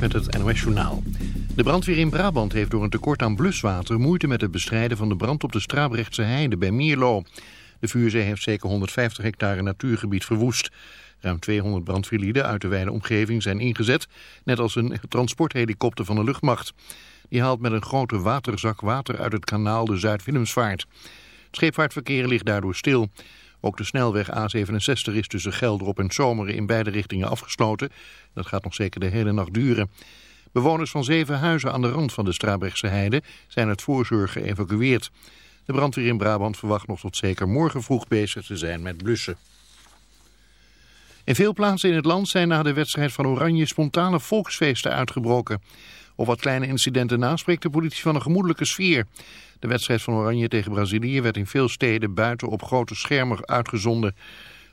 met het NOS Journaal. De brandweer in Brabant heeft door een tekort aan bluswater moeite met het bestrijden van de brand op de Strabrechtse heide bij Mierlo. De vuurzee heeft zeker 150 hectare natuurgebied verwoest. Ruim 200 brandweerlieden uit de wijde omgeving zijn ingezet, net als een transporthelikopter van de luchtmacht. Die haalt met een grote waterzak water uit het kanaal de Zuid-Willemsvaart. Het scheepvaartverkeer ligt daardoor stil. Ook de snelweg A67 is tussen Gelderop en Zomeren in beide richtingen afgesloten. Dat gaat nog zeker de hele nacht duren. Bewoners van zeven huizen aan de rand van de Strabrechtse heide zijn uit voorzorg geëvacueerd. De brandweer in Brabant verwacht nog tot zeker morgen vroeg bezig te zijn met blussen. In veel plaatsen in het land zijn na de wedstrijd van Oranje spontane volksfeesten uitgebroken. Op wat kleine incidenten naspreekt de politie van een gemoedelijke sfeer. De wedstrijd van Oranje tegen Brazilië werd in veel steden buiten op grote schermen uitgezonden.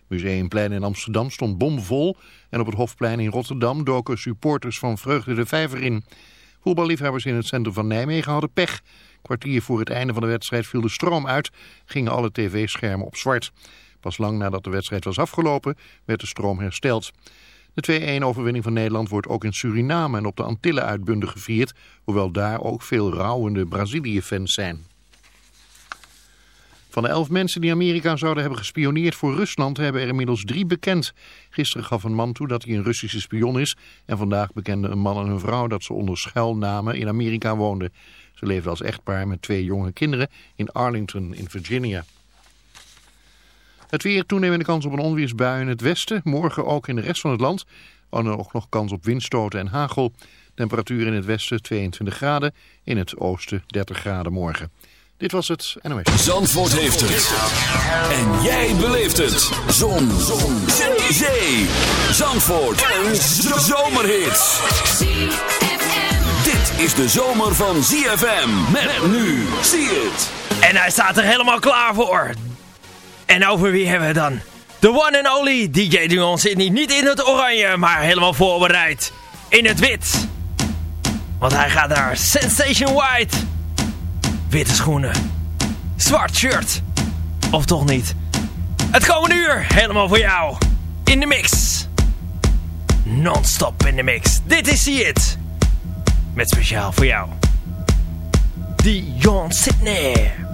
Museumplein in Amsterdam stond bomvol en op het Hofplein in Rotterdam doken supporters van Vreugde de Vijver in. Voetballiefhebbers in het centrum van Nijmegen hadden pech. Kwartier voor het einde van de wedstrijd viel de stroom uit, gingen alle tv-schermen op zwart. Pas lang nadat de wedstrijd was afgelopen werd de stroom hersteld. De 2-1 overwinning van Nederland wordt ook in Suriname en op de Antillen uitbundig gevierd, hoewel daar ook veel rouwende Brazilië-fans zijn. Van de elf mensen die Amerika zouden hebben gespioneerd voor Rusland hebben er inmiddels drie bekend. Gisteren gaf een man toe dat hij een Russische spion is en vandaag bekenden een man en een vrouw dat ze onder schuilnamen in Amerika woonden. Ze leefden als echtpaar met twee jonge kinderen in Arlington in Virginia. Het weer toenemende kans op een onweersbui in het westen. Morgen ook in de rest van het land. En ook nog kans op windstoten en hagel. Temperatuur in het westen 22 graden. In het oosten 30 graden morgen. Dit was het NOS. Zandvoort heeft het. En jij beleeft het. Zon. Zon. Zee. Zandvoort. Een zomerhit. Dit is de zomer van ZFM. Met nu. Zie het. En hij staat er helemaal klaar voor. En over wie hebben we dan? The one and only DJ Dion zit niet, niet in het oranje, maar helemaal voorbereid. In het wit. Want hij gaat naar Sensation White. Witte schoenen. Zwart shirt. Of toch niet? Het komende uur helemaal voor jou. In de mix. Non-stop in de mix. Dit is See It. Met speciaal voor jou. Dion Sydney.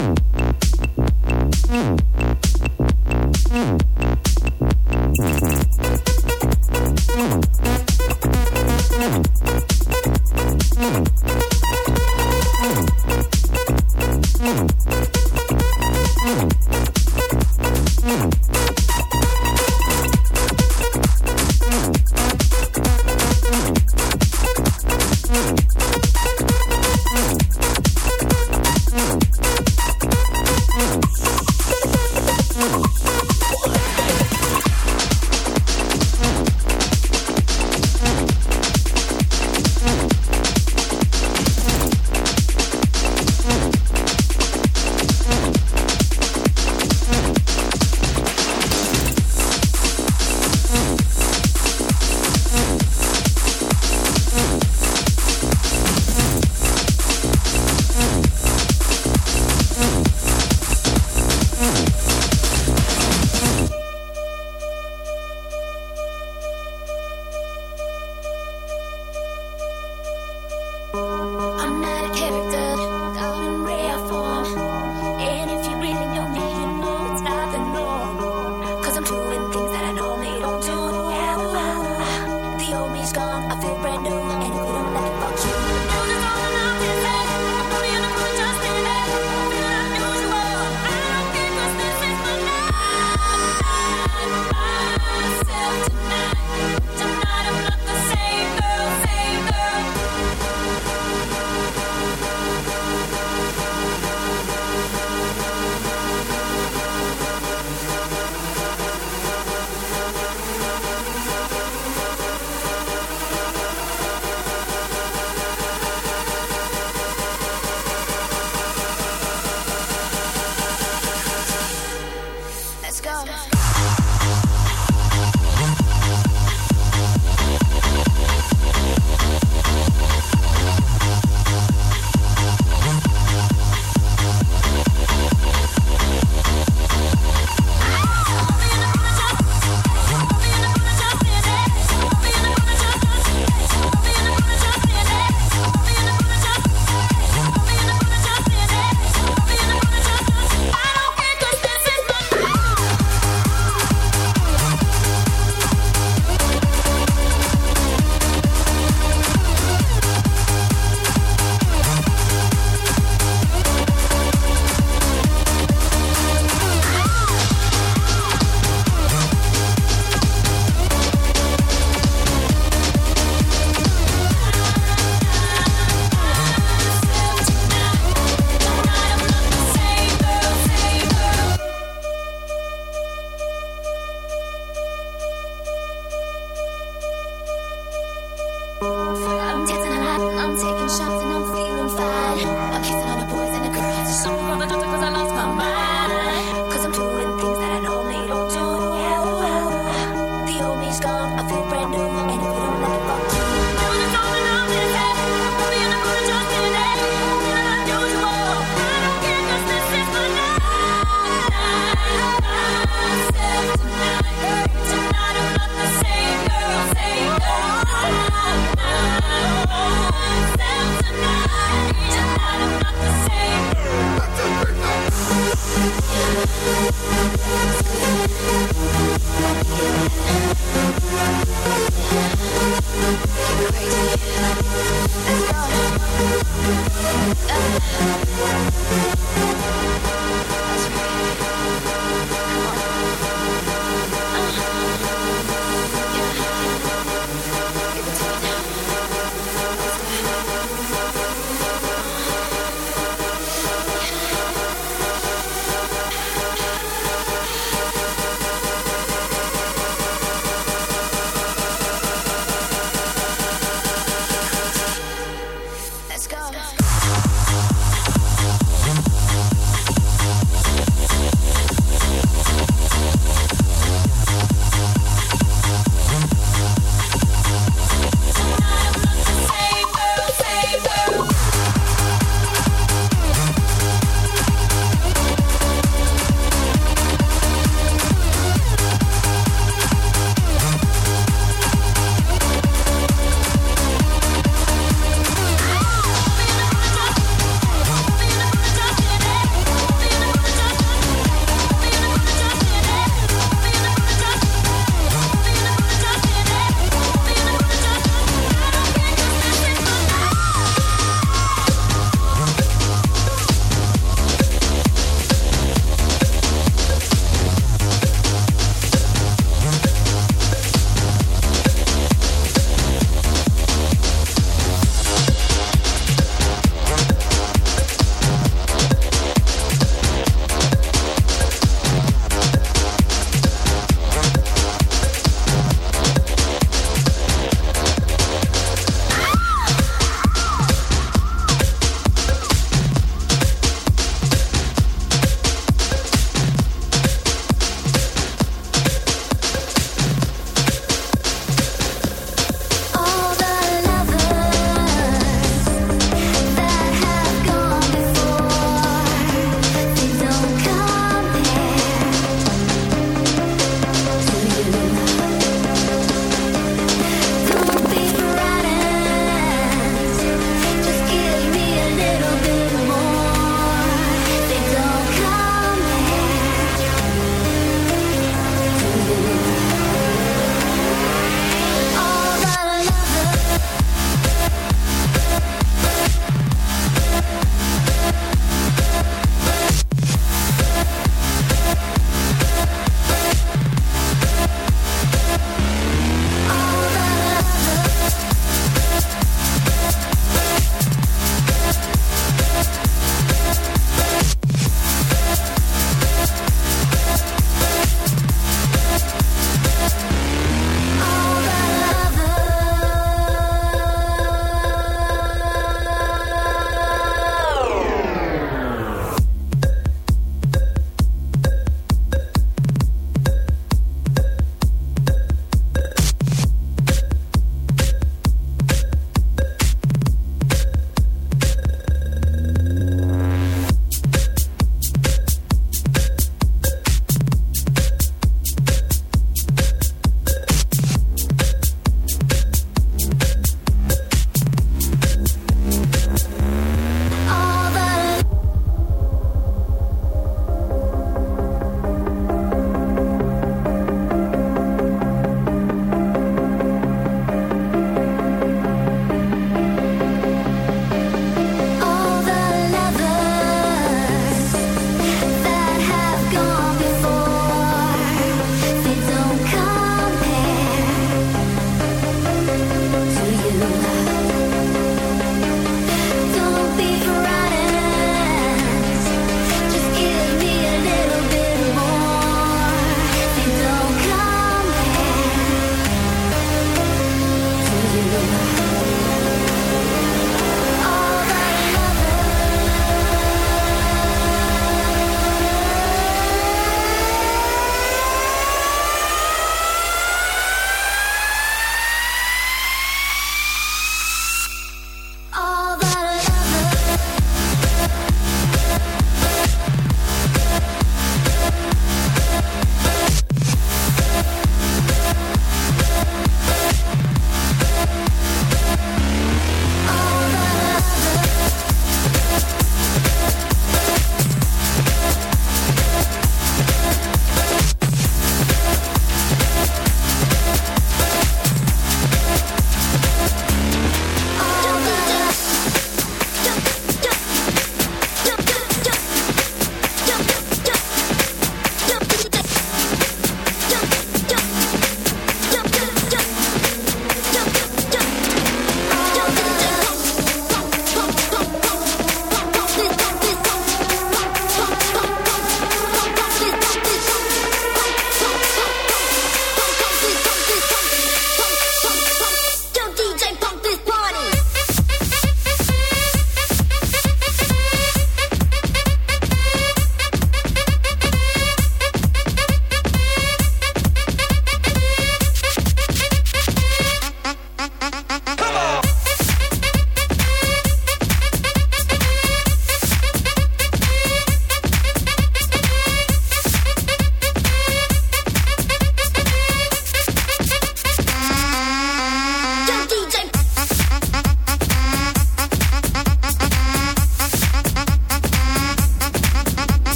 Boom.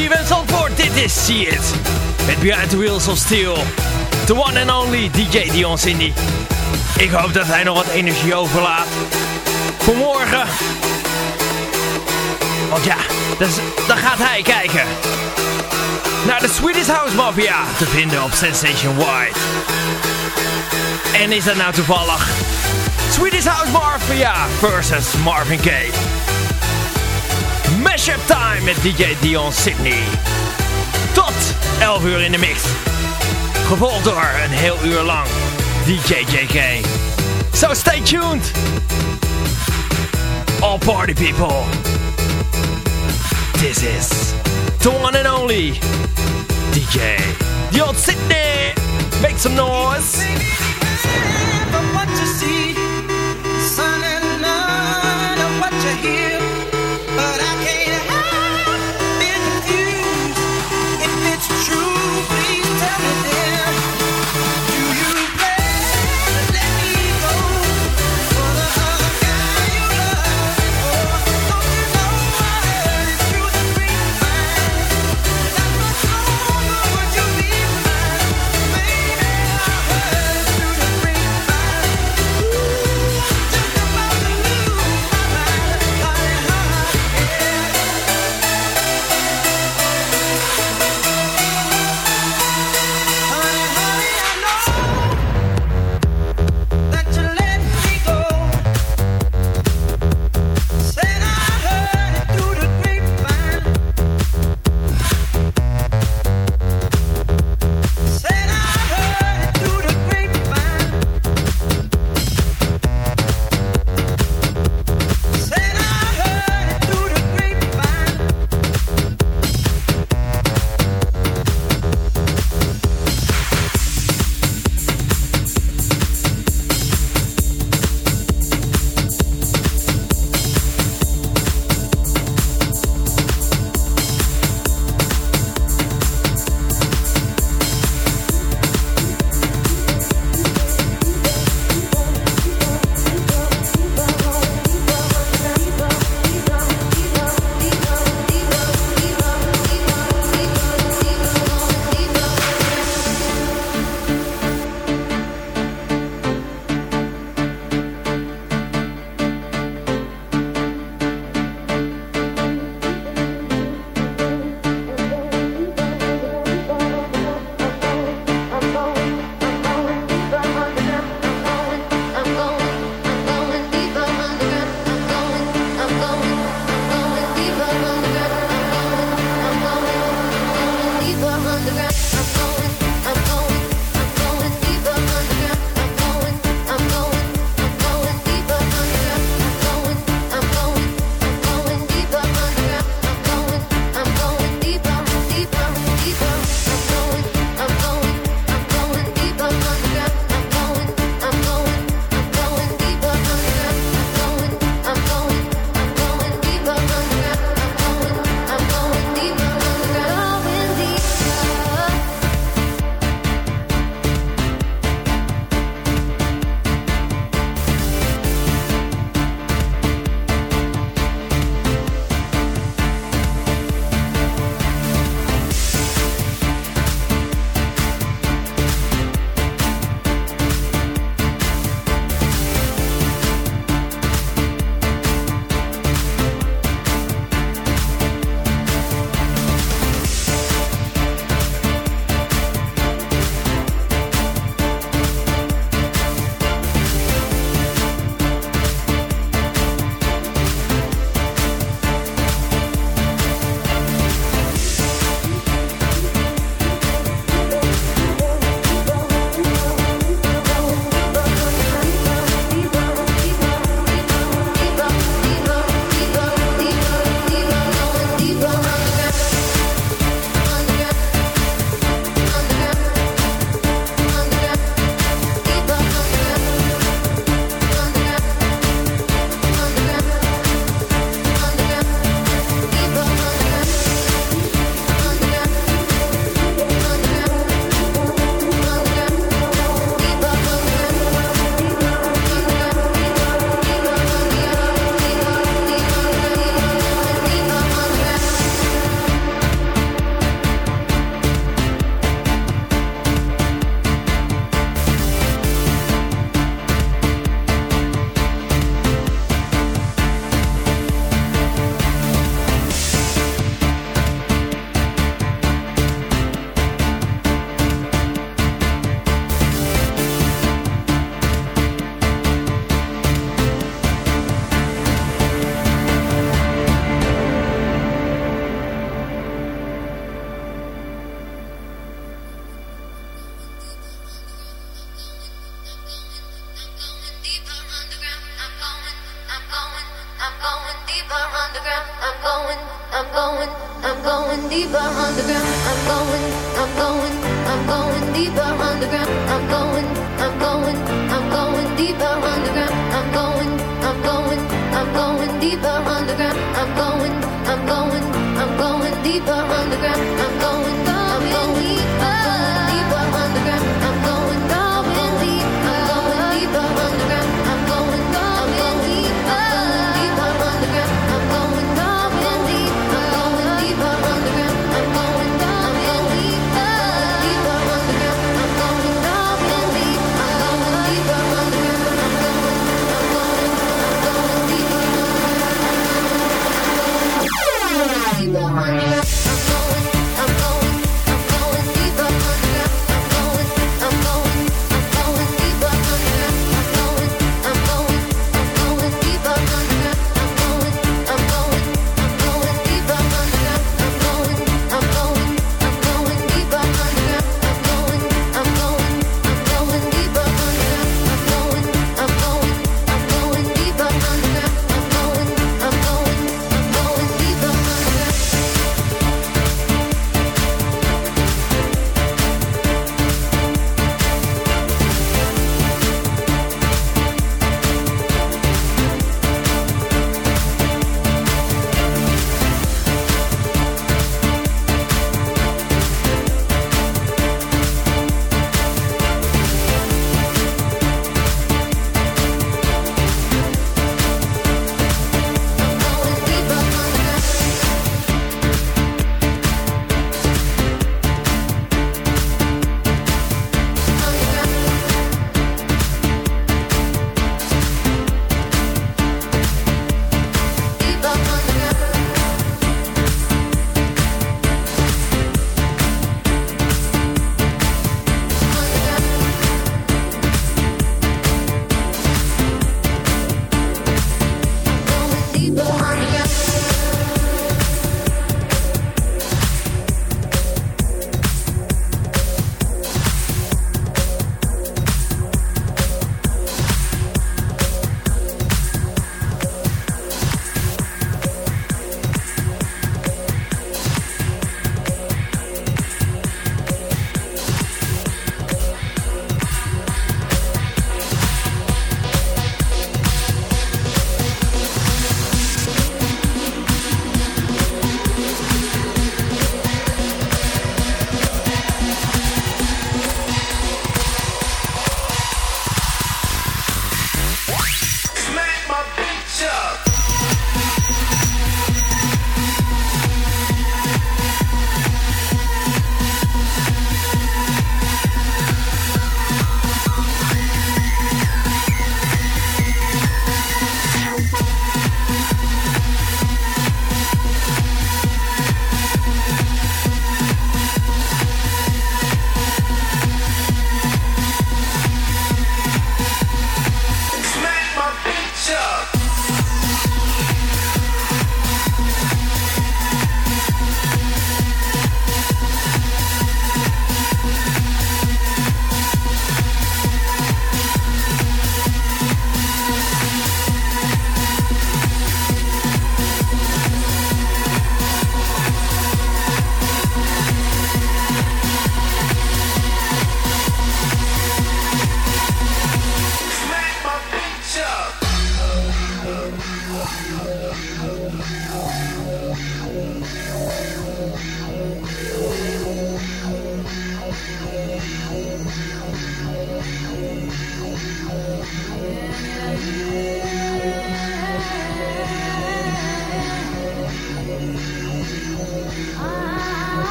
CFM Zandvoort. Dit is See It. Met Behind the Wheels of Steel. The one and only DJ Dion Cindy. Ik hoop dat hij nog wat energie overlaat. Voor morgen. Want ja, dan gaat hij kijken. Naar de Swedish House Mafia. Te vinden op Sensation White. En is dat nou toevallig? Swedish House Mafia versus Marvin Gaye. Mashup Time met DJ Dion Sydney. Tot 11 uur in de mix. Gevolgd door een heel uur lang DJ JK. So stay tuned. All party people. This is the one and only DJ Dion Sydney. Make some noise.